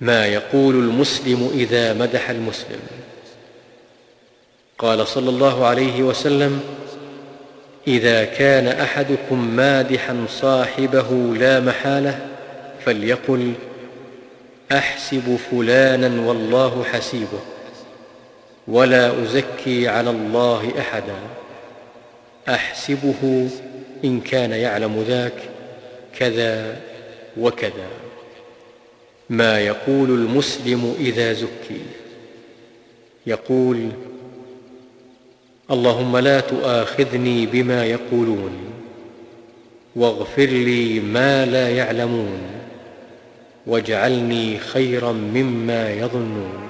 ما يقول المسلم إذا مدح المسلم. قال صلى الله عليه وسلم إذا كان أحدكم مادحا صاحبه لا محالة فليقل أحسب فلانا والله حسيبه ولا أزكي على الله احدا. أحسبه إن كان يعلم ذاك كذا وكذا. ما يقول المسلم إذا زكي. يقول اللهم لا تؤاخذني بما يقولون واغفر لي ما لا يعلمون واجعلني خيرا مما يظنون.